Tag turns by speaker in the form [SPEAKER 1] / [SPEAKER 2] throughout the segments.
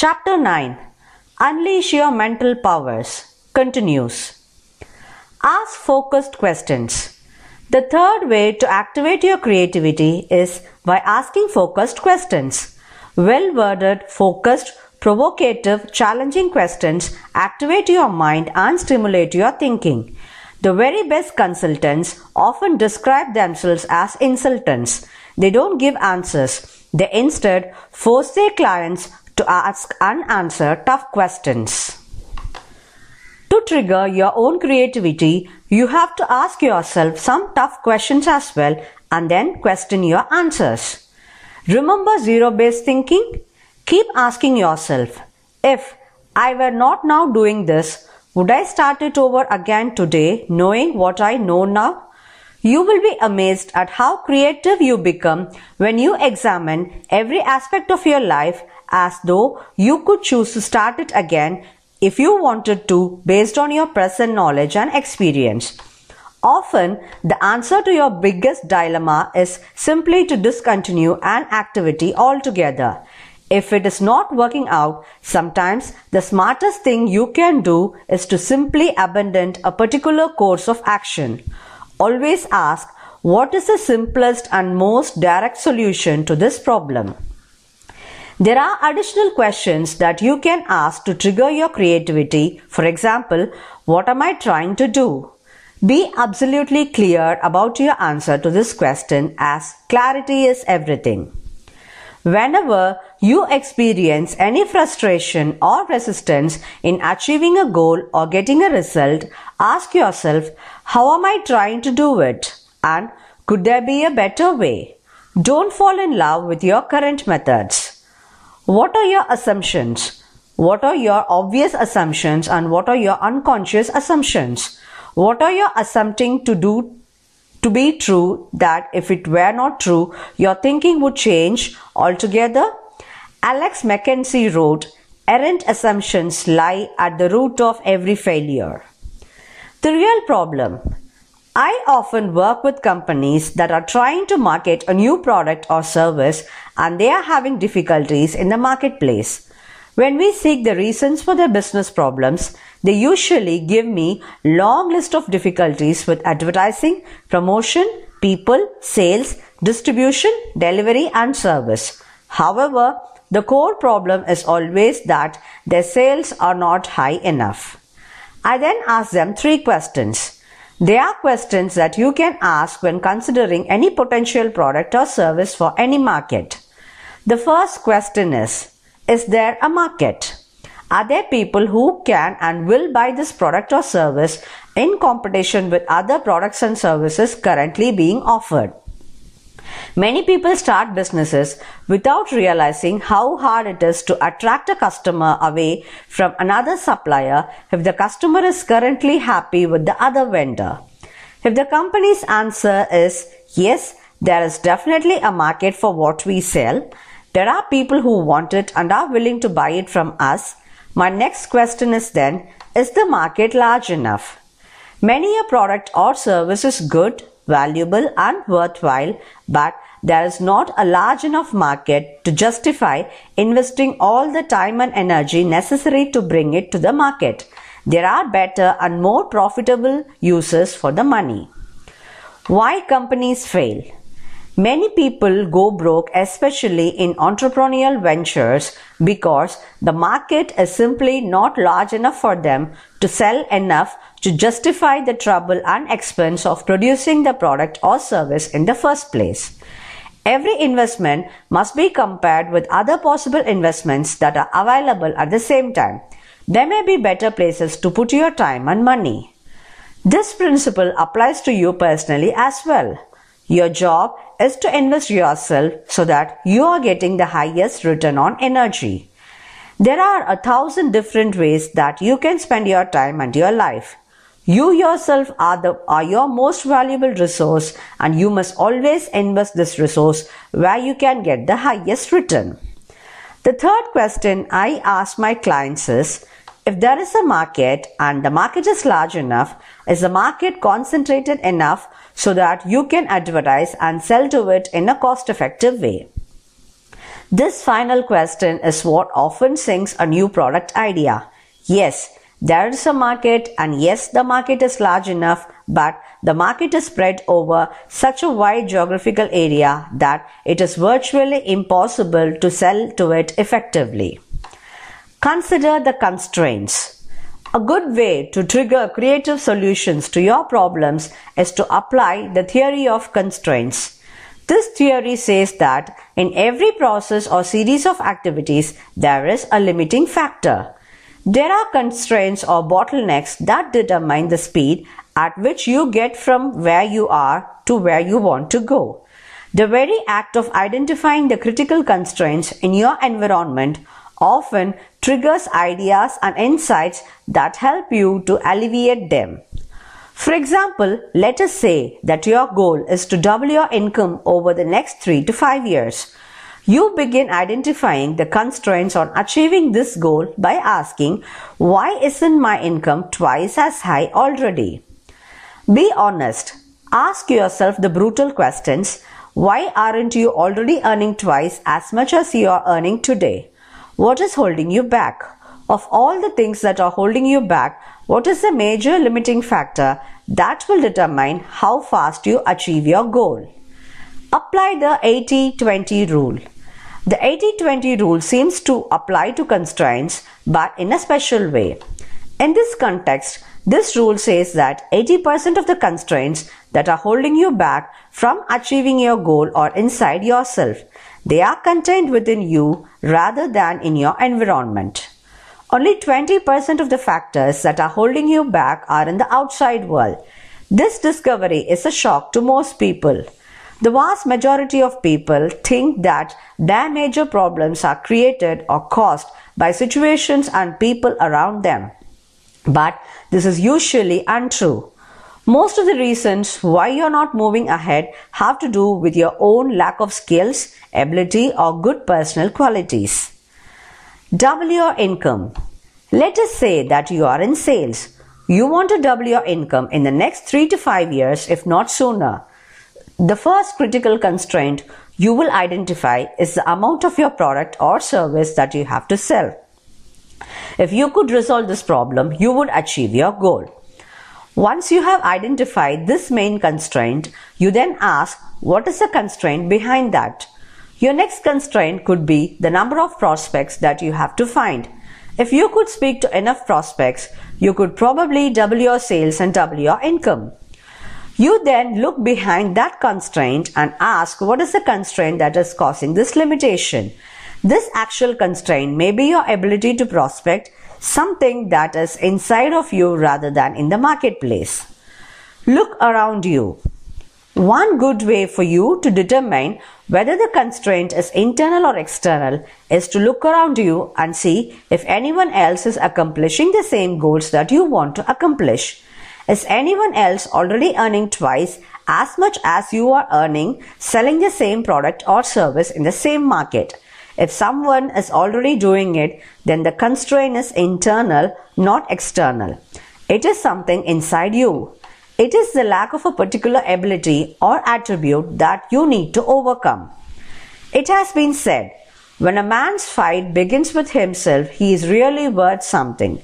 [SPEAKER 1] Chapter 9 Unleash Your Mental Powers continues. Ask focused questions. The third way to activate your creativity is by asking focused questions. Well worded, focused, provocative, challenging questions activate your mind and stimulate your thinking. The very best consultants often describe themselves as insultants. They don't give answers. They instead force their clients to ask and answer tough questions. To trigger your own creativity, you have to ask yourself some tough questions as well and then question your answers. Remember zero based thinking? Keep asking yourself, if I were not now doing this, would I start it over again today knowing what I know now? You will be amazed at how creative you become when you examine every aspect of your life as though you could choose to start it again if you wanted to based on your present knowledge and experience. Often, the answer to your biggest dilemma is simply to discontinue an activity altogether. If it is not working out, sometimes the smartest thing you can do is to simply abandon a particular course of action. Always ask, what is the simplest and most direct solution to this problem? There are additional questions that you can ask to trigger your creativity. For example, what am I trying to do? Be absolutely clear about your answer to this question as clarity is everything. Whenever you experience any frustration or resistance in achieving a goal or getting a result, ask yourself, how am I trying to do it? And could there be a better way? Don't fall in love with your current methods. What are your assumptions? What are your obvious assumptions and what are your unconscious assumptions? What are you assuming to do to be true that if it were not true, your thinking would change altogether? Alec Mackenzie wrote, Errant assumptions lie at the root of every failure. The real problem I often work with companies that are trying to market a new product or service and they are having difficulties in the marketplace. When we seek the reasons for their business problems, they usually give me long list of difficulties with advertising, promotion, people, sales, distribution, delivery and service. However, the core problem is always that their sales are not high enough. I then ask them three questions. They are questions that you can ask when considering any potential product or service for any market. The first question is, is there a market? Are there people who can and will buy this product or service in competition with other products and services currently being offered? Many people start businesses without realizing how hard it is to attract a customer away from another supplier if the customer is currently happy with the other vendor. If the company's answer is yes, there is definitely a market for what we sell, there are people who want it and are willing to buy it from us. My next question is then, is the market large enough? Many a product or service is good, valuable and worthwhile, but there is not a large enough market to justify investing all the time and energy necessary to bring it to the market. There are better and more profitable uses for the money. Why companies fail? Many people go broke, especially in entrepreneurial ventures, because the market is simply not large enough for them to sell enough to justify the trouble and expense of producing the product or service in the first place. Every investment must be compared with other possible investments that are available at the same time. There may be better places to put your time and money. This principle applies to you personally as well. Your job is to invest yourself so that you are getting the highest return on energy. There are a thousand different ways that you can spend your time and your life. You yourself are, the, are your most valuable resource and you must always invest this resource where you can get the highest return. The third question I ask my clients is, if there is a market and the market is large enough, is the market concentrated enough so that you can advertise and sell to it in a cost effective way? This final question is what often sinks a new product idea. Yes, there is a market and yes, the market is large enough, but the market is spread over such a wide geographical area that it is virtually impossible to sell to it effectively. Consider the constraints. A good way to trigger creative solutions to your problems is to apply the theory of constraints. This theory says that in every process or series of activities, there is a limiting factor. There are constraints or bottlenecks that determine the speed at which you get from where you are to where you want to go. The very act of identifying the critical constraints in your environment often triggers ideas and insights that help you to alleviate them. For example, let us say that your goal is to double your income over the next three to five years. You begin identifying the constraints on achieving this goal by asking, why isn't my income twice as high already? Be honest. Ask yourself the brutal questions. Why aren't you already earning twice as much as you are earning today? What is holding you back? Of all the things that are holding you back, what is the major limiting factor that will determine how fast you achieve your goal? Apply the 80-20 rule. The 80-20 rule seems to apply to constraints but in a special way. In this context, this rule says that 80% of the constraints that are holding you back from achieving your goal are inside yourself. They are contained within you rather than in your environment. Only 20% of the factors that are holding you back are in the outside world. This discovery is a shock to most people. The vast majority of people think that their major problems are created or caused by situations and people around them. But this is usually untrue. Most of the reasons why you're not moving ahead have to do with your own lack of skills, ability, or good personal qualities. Double your income. Let us say that you are in sales. You want to double your income in the next three to five years, if not sooner. The first critical constraint you will identify is the amount of your product or service that you have to sell. If you could resolve this problem, you would achieve your goal. Once you have identified this main constraint, you then ask, what is the constraint behind that? Your next constraint could be the number of prospects that you have to find. If you could speak to enough prospects, you could probably double your sales and double your income. You then look behind that constraint and ask what is the constraint that is causing this limitation. This actual constraint may be your ability to prospect something that is inside of you rather than in the marketplace. Look around you. One good way for you to determine whether the constraint is internal or external is to look around you and see if anyone else is accomplishing the same goals that you want to accomplish. Is anyone else already earning twice as much as you are earning selling the same product or service in the same market? If someone is already doing it, then the constraint is internal, not external. It is something inside you. It is the lack of a particular ability or attribute that you need to overcome. It has been said, when a man's fight begins with himself, he is really worth something.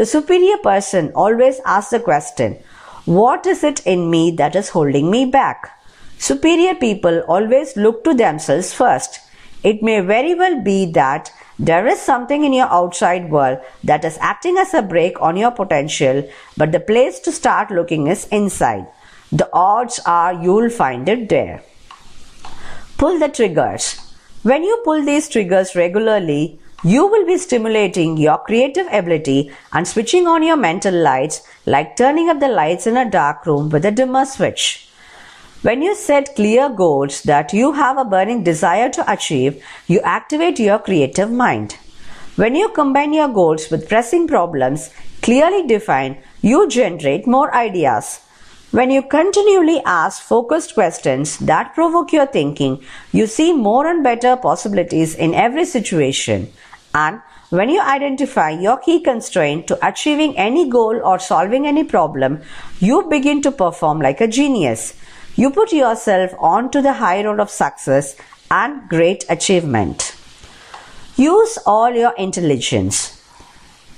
[SPEAKER 1] The superior person always asks the question, what is it in me that is holding me back? Superior people always look to themselves first. It may very well be that there is something in your outside world that is acting as a brake on your potential, but the place to start looking is inside. The odds are you'll find it there. Pull the triggers. When you pull these triggers regularly, you will be stimulating your creative ability and switching on your mental lights like turning up the lights in a dark room with a dimmer switch. When you set clear goals that you have a burning desire to achieve, you activate your creative mind. When you combine your goals with pressing problems clearly defined, you generate more ideas. When you continually ask focused questions that provoke your thinking, you see more and better possibilities in every situation. And when you identify your key constraint to achieving any goal or solving any problem, you begin to perform like a genius. You put yourself onto the high road of success and great achievement. Use all your intelligence.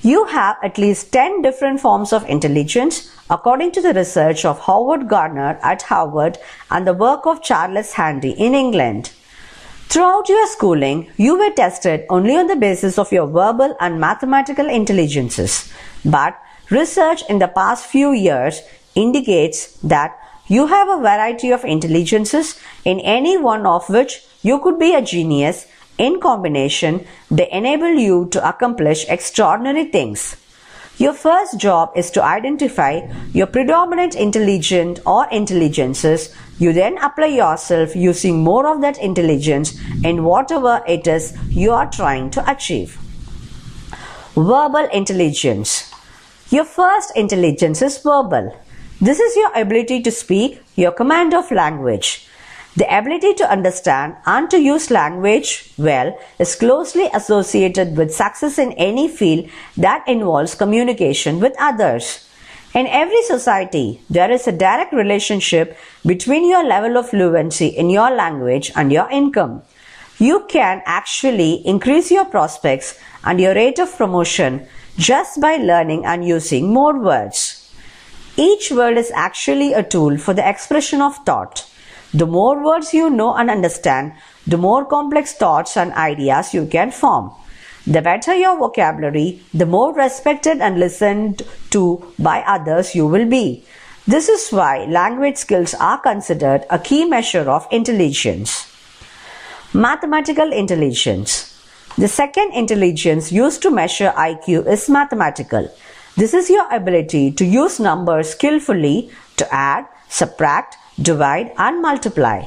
[SPEAKER 1] You have at least 10 different forms of intelligence according to the research of Howard Gardner at Harvard and the work of Charles Handy in England. Throughout your schooling, you were tested only on the basis of your verbal and mathematical intelligences. But research in the past few years indicates that you have a variety of intelligences in any one of which you could be a genius in combination, they enable you to accomplish extraordinary things. Your first job is to identify your predominant intelligent or intelligences. You then apply yourself using more of that intelligence in whatever it is you are trying to achieve. Verbal intelligence. Your first intelligence is verbal. This is your ability to speak, your command of language. The ability to understand and to use language well is closely associated with success in any field that involves communication with others. In every society, there is a direct relationship between your level of fluency in your language and your income. You can actually increase your prospects and your rate of promotion just by learning and using more words. Each word is actually a tool for the expression of thought. The more words you know and understand, the more complex thoughts and ideas you can form. The better your vocabulary, the more respected and listened to by others you will be. This is why language skills are considered a key measure of intelligence. Mathematical intelligence. The second intelligence used to measure IQ is mathematical. This is your ability to use numbers skillfully to add, subtract, divide and multiply.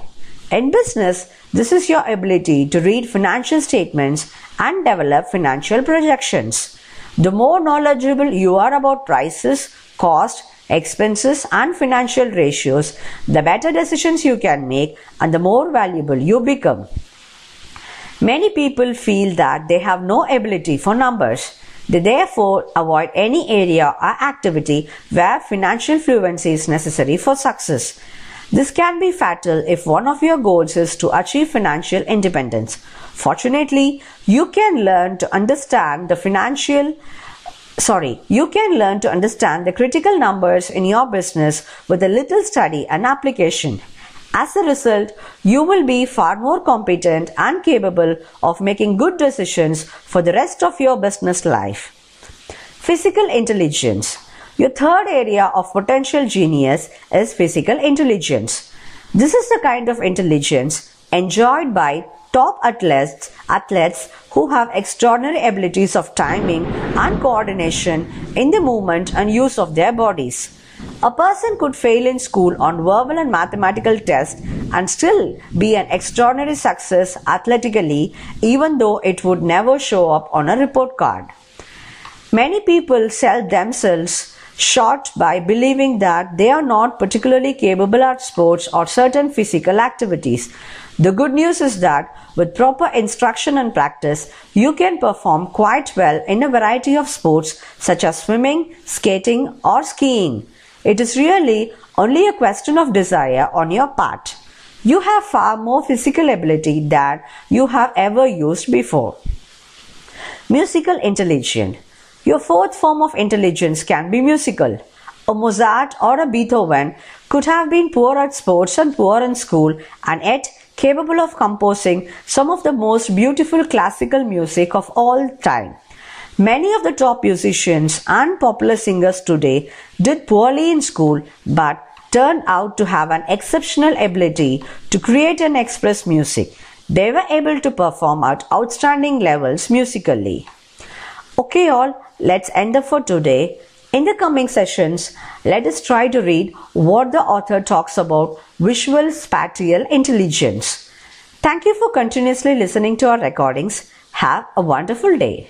[SPEAKER 1] In business, this is your ability to read financial statements and develop financial projections. The more knowledgeable you are about prices, cost, expenses and financial ratios, the better decisions you can make and the more valuable you become. Many people feel that they have no ability for numbers. They therefore avoid any area or activity where financial fluency is necessary for success. This can be fatal if one of your goals is to achieve financial independence. Fortunately, you can learn to understand the financial sorry, you can learn to understand the critical numbers in your business with a little study and application. As a result, you will be far more competent and capable of making good decisions for the rest of your business life. Physical intelligence. Your third area of potential genius is physical intelligence. This is the kind of intelligence enjoyed by top athletes, athletes who have extraordinary abilities of timing and coordination in the movement and use of their bodies. A person could fail in school on verbal and mathematical tests and still be an extraordinary success athletically even though it would never show up on a report card. Many people sell themselves short by believing that they are not particularly capable at sports or certain physical activities. The good news is that with proper instruction and practice, you can perform quite well in a variety of sports such as swimming, skating, or skiing. It is really only a question of desire on your part. You have far more physical ability than you have ever used before. Musical intelligence. Your fourth form of intelligence can be musical. A Mozart or a Beethoven could have been poor at sports and poor in school and yet capable of composing some of the most beautiful classical music of all time. Many of the top musicians and popular singers today did poorly in school but turned out to have an exceptional ability to create and express music. They were able to perform at outstanding levels musically. Okay, all, let's end up for today. In the coming sessions, let us try to read what the author talks about visual spatial intelligence. Thank you for continuously listening to our recordings. Have a wonderful day.